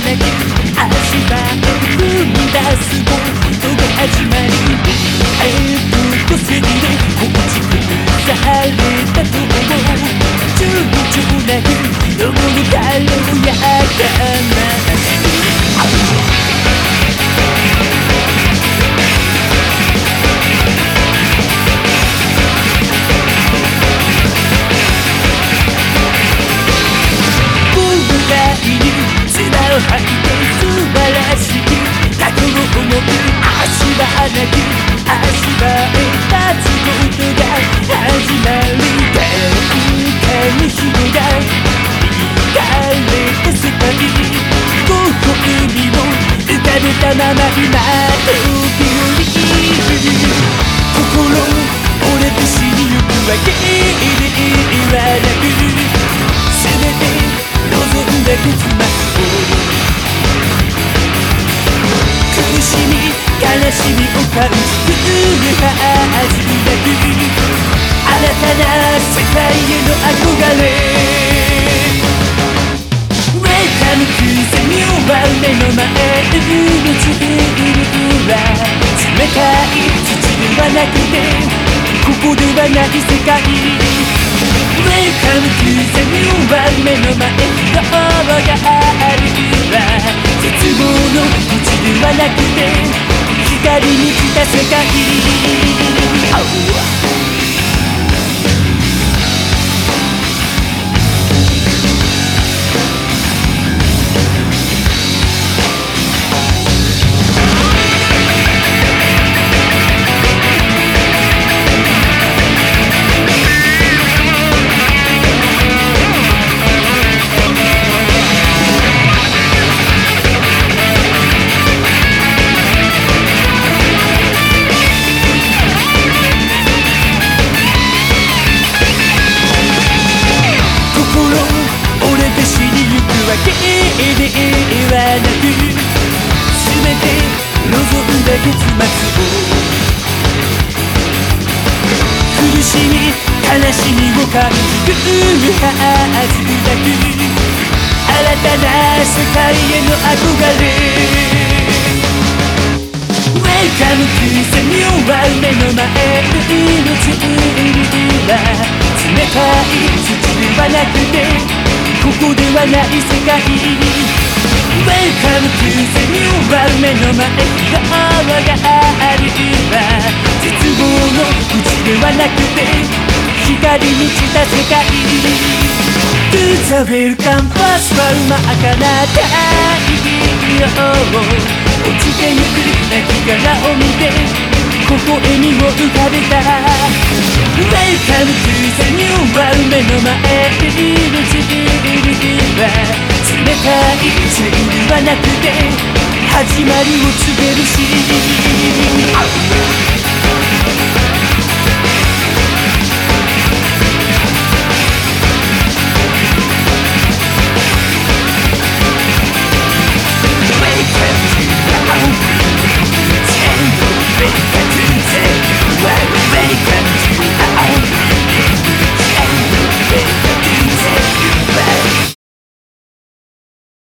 なき足場を踏み出すことが始まりえっと個性で構築されたと思う躊躇なく登るだろうたまま今時折心折れて死にゆくわけではなく全て望んだ結末を苦しみ悲しみを感じるはずなく新たな世界への憧れ。World 目の前冷たい土ではなくてここではない世界 Welcome to the new world 目の前ドアがあるわ絶望の道ではなくて光に来た世界、結末を苦しみ悲しみを感じるはずだく新たな世界への憧れ Welcome to the new world. 目の前の命は冷たい土ではなくてここではない世界 Welcome to the new world 目の前ドアがあるわ絶望のうちではなくて光に満ちた世界 To the welcome pass はうまかな太陽落ちてゆく亡き殻を見て微笑みを浮かべた。Welcome to the new world 目の前にいる自分は冷たいセリフはなくて始まりを告げるし。